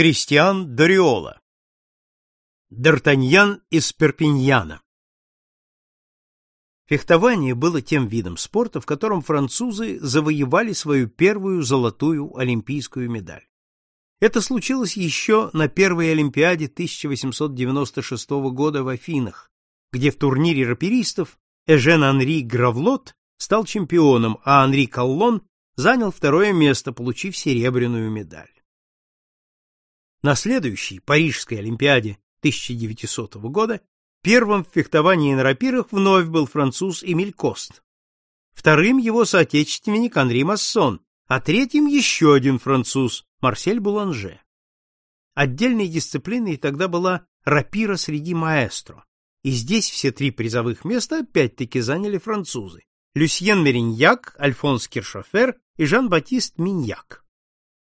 Кристиан Дориола. Д'Артаньян из Перпиньяна. Фехтование было тем видом спорта, в котором французы завоевали свою первую золотую олимпийскую медаль. Это случилось еще на первой Олимпиаде 1896 года в Афинах, где в турнире раперистов Эжен Анри Гравлот стал чемпионом, а Анри Коллон занял второе место, получив серебряную медаль. На следующей Парижской Олимпиаде 1900 года первым в фехтовании на рапирах вновь был француз Эмиль Кост. Вторым его соотечественник Анри Массон, а третьим еще один француз Марсель Буланже. Отдельной дисциплиной тогда была рапира среди маэстро, и здесь все три призовых места опять-таки заняли французы: Люсьен Мериньяк, Альфонс Киршофер и Жан-Батист Миньяк.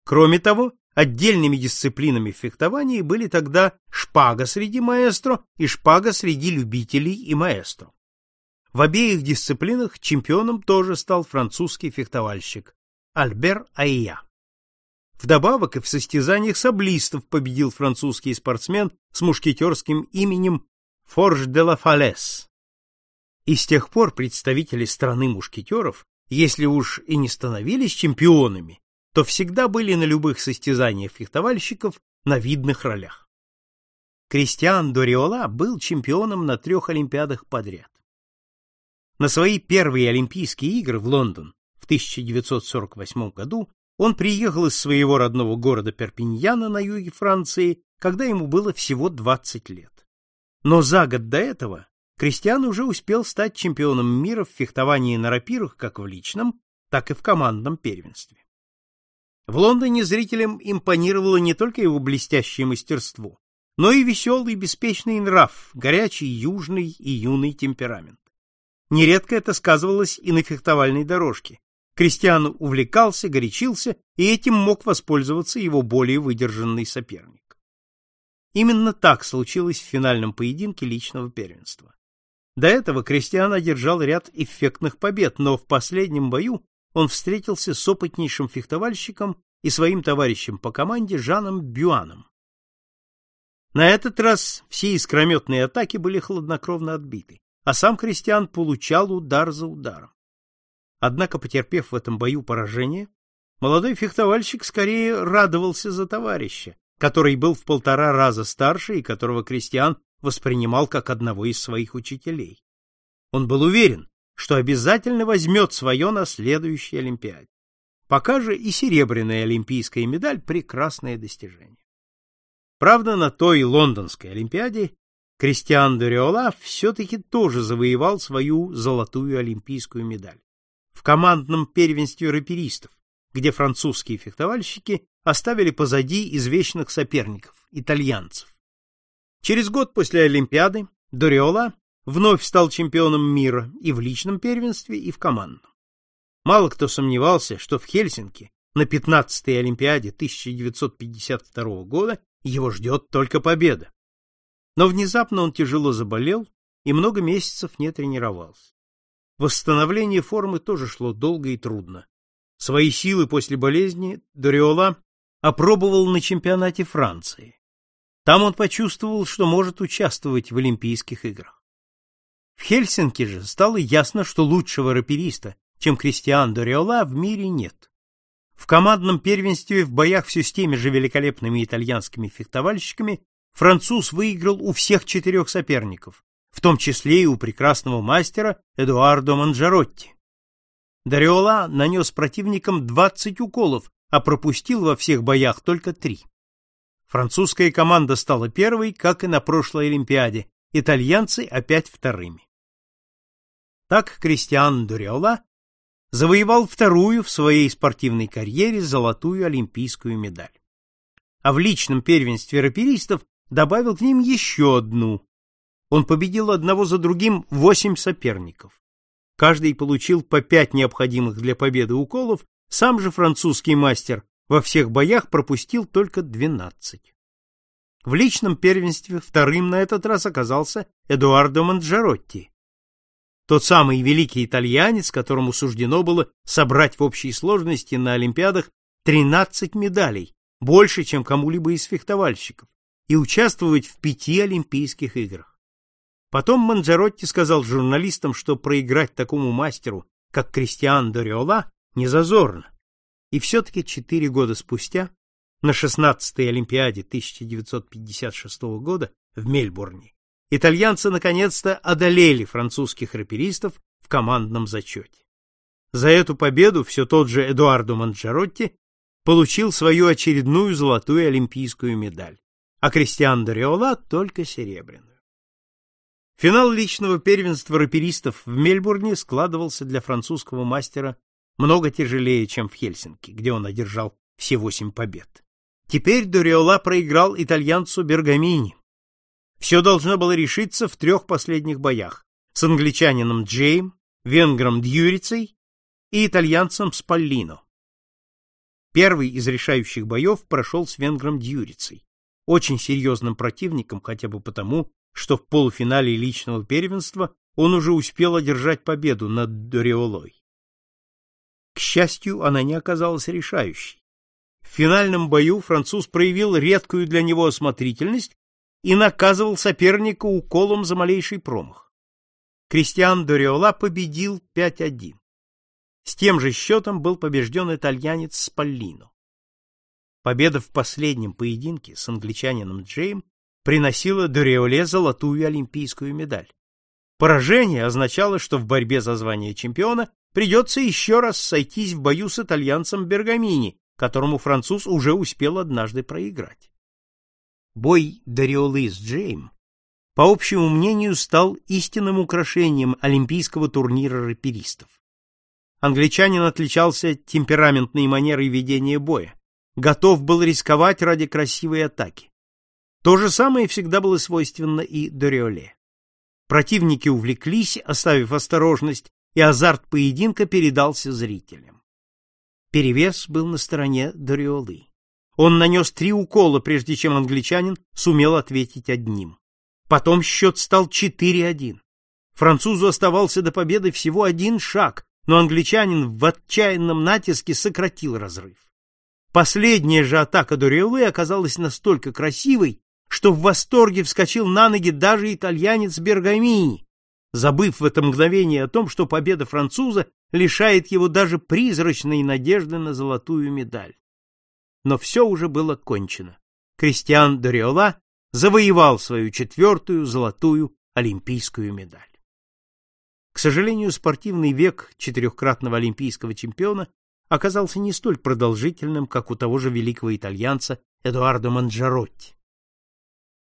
Кроме того, Отдельными дисциплинами в фехтовании были тогда шпага среди маэстро и шпага среди любителей и маэстро. В обеих дисциплинах чемпионом тоже стал французский фехтовальщик Альбер Айя. Вдобавок и в состязаниях саблистов победил французский спортсмен с мушкетерским именем Форж де ла Фалес. И с тех пор представители страны мушкетеров, если уж и не становились чемпионами, то всегда были на любых состязаниях фехтовальщиков на видных ролях. Кристиан Дориола был чемпионом на трех олимпиадах подряд. На свои первые Олимпийские игры в Лондон в 1948 году он приехал из своего родного города Перпиньяна на юге Франции, когда ему было всего 20 лет. Но за год до этого Кристиан уже успел стать чемпионом мира в фехтовании на рапирах как в личном, так и в командном первенстве. В Лондоне зрителям импонировало не только его блестящее мастерство, но и веселый беспечный нрав, горячий южный и юный темперамент. Нередко это сказывалось и на фехтовальной дорожке. Кристиан увлекался, горячился, и этим мог воспользоваться его более выдержанный соперник. Именно так случилось в финальном поединке личного первенства. До этого Кристиан одержал ряд эффектных побед, но в последнем бою он встретился с опытнейшим фехтовальщиком и своим товарищем по команде Жаном Бюаном. На этот раз все искрометные атаки были хладнокровно отбиты, а сам Кристиан получал удар за ударом. Однако, потерпев в этом бою поражение, молодой фехтовальщик скорее радовался за товарища, который был в полтора раза старше и которого Кристиан воспринимал как одного из своих учителей. Он был уверен, что обязательно возьмет свое на следующей Олимпиаде. Пока же и серебряная олимпийская медаль прекрасное достижение. Правда, на той лондонской Олимпиаде Кристиан Дориола все-таки тоже завоевал свою золотую олимпийскую медаль. В командном первенстве раперистов, где французские фехтовальщики оставили позади извечных соперников, итальянцев. Через год после Олимпиады Дориола вновь стал чемпионом мира и в личном первенстве, и в командном. Мало кто сомневался, что в Хельсинки на 15-й Олимпиаде 1952 года его ждет только победа. Но внезапно он тяжело заболел и много месяцев не тренировался. Восстановление формы тоже шло долго и трудно. Свои силы после болезни Дориола опробовал на чемпионате Франции. Там он почувствовал, что может участвовать в Олимпийских играх. В Хельсинки же стало ясно, что лучшего рапериста, чем Кристиан Дориола, в мире нет. В командном первенстве в боях все с теми же великолепными итальянскими фехтовальщиками француз выиграл у всех четырех соперников, в том числе и у прекрасного мастера Эдуардо Манжаротти. Дориола нанес противникам 20 уколов, а пропустил во всех боях только три. Французская команда стала первой, как и на прошлой Олимпиаде, итальянцы опять вторыми. Так Кристиан Дуриола завоевал вторую в своей спортивной карьере золотую олимпийскую медаль. А в личном первенстве раперистов добавил к ним еще одну. Он победил одного за другим восемь соперников. Каждый получил по пять необходимых для победы уколов, сам же французский мастер во всех боях пропустил только двенадцать. В личном первенстве вторым на этот раз оказался Эдуардо Манджаротти, тот самый великий итальянец, которому суждено было собрать в общей сложности на Олимпиадах 13 медалей, больше, чем кому-либо из фехтовальщиков, и участвовать в пяти Олимпийских играх. Потом Манджаротти сказал журналистам, что проиграть такому мастеру, как Кристиан Дориола, не зазорно. И все-таки четыре года спустя, на 16-й Олимпиаде 1956 года в Мельбурне, итальянцы наконец-то одолели французских раперистов в командном зачете. За эту победу все тот же Эдуардо Манджаротти получил свою очередную золотую олимпийскую медаль, а Кристиан Дориола только серебряную. Финал личного первенства раперистов в Мельбурне складывался для французского мастера много тяжелее, чем в Хельсинки, где он одержал все восемь побед. Теперь Дориола проиграл итальянцу Бергамини. Все должно было решиться в трех последних боях с англичанином Джейм, венгром Дьюрицей и итальянцем Спаллино. Первый из решающих боев прошел с венгром Дьюрицей, очень серьезным противником хотя бы потому, что в полуфинале личного первенства он уже успел одержать победу над Дориолой. К счастью, она не оказалась решающей. В финальном бою француз проявил редкую для него осмотрительность и наказывал соперника уколом за малейший промах. Кристиан Дориола победил 5-1. С тем же счетом был побежден итальянец Спаллино. Победа в последнем поединке с англичанином Джейм приносила Дориоле золотую олимпийскую медаль. Поражение означало, что в борьбе за звание чемпиона придется еще раз сойтись в бою с итальянцем Бергамини, которому француз уже успел однажды проиграть. Бой Дориолы с Джейм, по общему мнению, стал истинным украшением олимпийского турнира раперистов. Англичанин отличался темпераментной манерой ведения боя, готов был рисковать ради красивой атаки. То же самое всегда было свойственно и Дориоле. Противники увлеклись, оставив осторожность, и азарт поединка передался зрителям. Перевес был на стороне Дориолы. Он нанес три укола, прежде чем англичанин сумел ответить одним. Потом счет стал 4-1. Французу оставался до победы всего один шаг, но англичанин в отчаянном натиске сократил разрыв. Последняя же атака Дориолы оказалась настолько красивой, что в восторге вскочил на ноги даже итальянец Бергамини, забыв в это мгновение о том, что победа француза лишает его даже призрачной надежды на золотую медаль. Но все уже было кончено. Кристиан Дориола завоевал свою четвертую золотую олимпийскую медаль. К сожалению, спортивный век четырехкратного олимпийского чемпиона оказался не столь продолжительным, как у того же великого итальянца Эдуардо Манджаротти.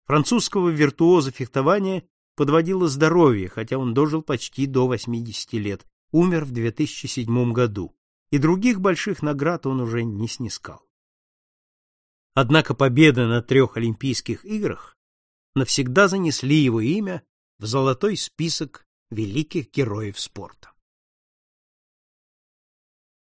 Французского виртуоза фехтования подводило здоровье, хотя он дожил почти до 80 лет, умер в 2007 году, и других больших наград он уже не снискал. Однако победы на трех Олимпийских играх навсегда занесли его имя в золотой список великих героев спорта.